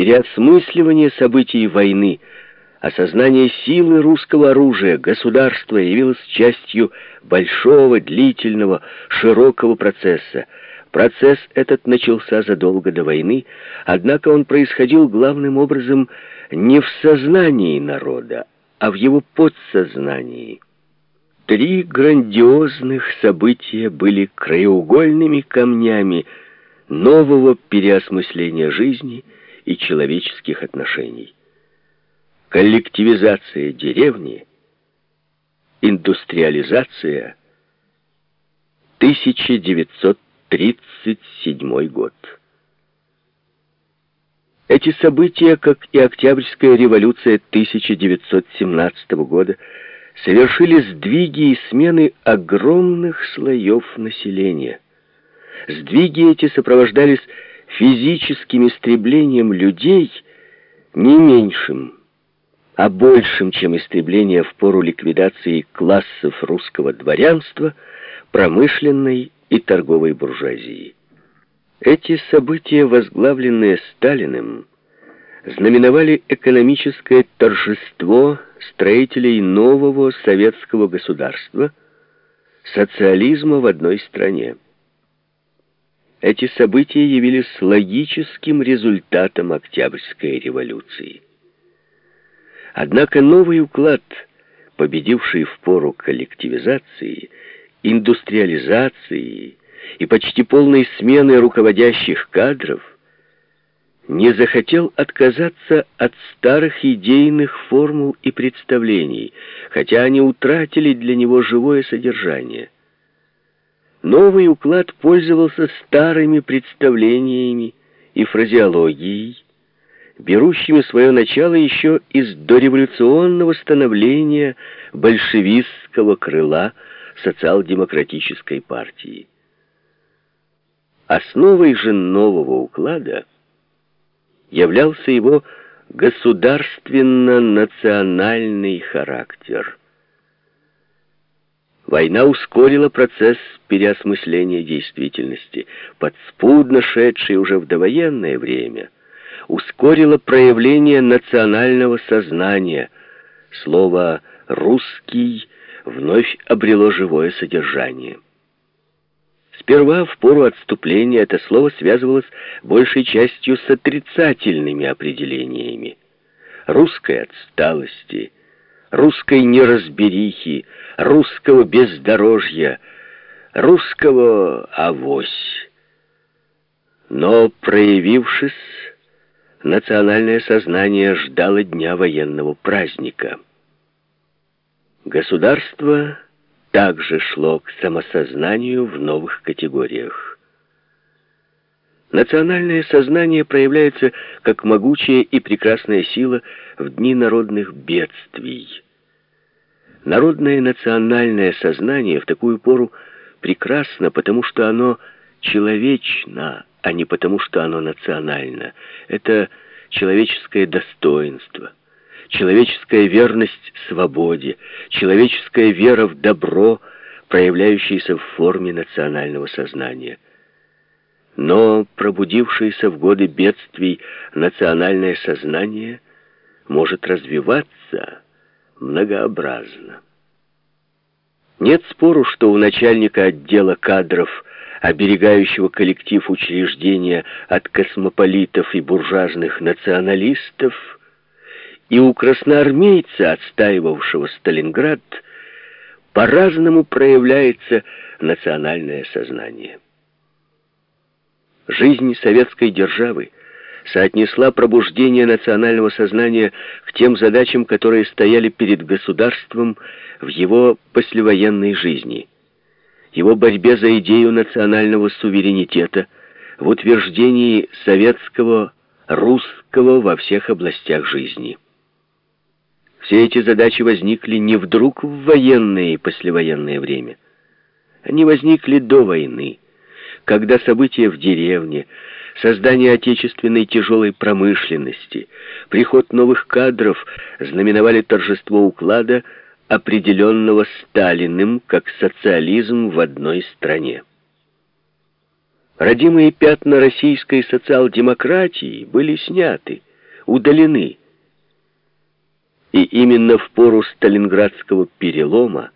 переосмысливание событий войны, осознание силы русского оружия, государства явилось частью большого, длительного, широкого процесса. Процесс этот начался задолго до войны, однако он происходил главным образом не в сознании народа, а в его подсознании. Три грандиозных события были краеугольными камнями нового переосмысления жизни и человеческих отношений. Коллективизация деревни, индустриализация, 1937 год. Эти события, как и Октябрьская революция 1917 года, совершили сдвиги и смены огромных слоев населения. Сдвиги эти сопровождались физическим истреблением людей не меньшим, а большим, чем истребление в пору ликвидации классов русского дворянства, промышленной и торговой буржуазии. Эти события, возглавленные Сталиным, знаменовали экономическое торжество строителей нового советского государства, социализма в одной стране. Эти события явились логическим результатом Октябрьской революции. Однако новый уклад, победивший в пору коллективизации, индустриализации и почти полной смены руководящих кадров, не захотел отказаться от старых идейных формул и представлений, хотя они утратили для него живое содержание. Новый уклад пользовался старыми представлениями и фразеологией, берущими свое начало еще из дореволюционного становления большевистского крыла социал-демократической партии. Основой же нового уклада являлся его государственно-национальный характер. Война ускорила процесс переосмысления действительности, подспудно шедший уже в довоенное время, ускорила проявление национального сознания. Слово «русский» вновь обрело живое содержание. Сперва, в пору отступления, это слово связывалось большей частью с отрицательными определениями. Русской отсталости, русской неразберихи, русского бездорожья, русского авось. Но, проявившись, национальное сознание ждало дня военного праздника. Государство также шло к самосознанию в новых категориях. Национальное сознание проявляется как могучая и прекрасная сила в дни народных бедствий. Народное национальное сознание в такую пору прекрасно, потому что оно человечно, а не потому что оно национально. Это человеческое достоинство человеческая верность свободе, человеческая вера в добро, проявляющаяся в форме национального сознания. Но пробудившееся в годы бедствий национальное сознание может развиваться многообразно. Нет спору, что у начальника отдела кадров, оберегающего коллектив учреждения от космополитов и буржуазных националистов, и у красноармейца, отстаивавшего Сталинград, по-разному проявляется национальное сознание. Жизнь советской державы соотнесла пробуждение национального сознания к тем задачам, которые стояли перед государством в его послевоенной жизни, его борьбе за идею национального суверенитета, в утверждении советского, русского во всех областях жизни. Все эти задачи возникли не вдруг в военное и послевоенное время. Они возникли до войны, когда события в деревне, создание отечественной тяжелой промышленности, приход новых кадров знаменовали торжество уклада, определенного Сталиным как социализм в одной стране. Родимые пятна российской социал-демократии были сняты – удалены. И именно в пору Сталинградского перелома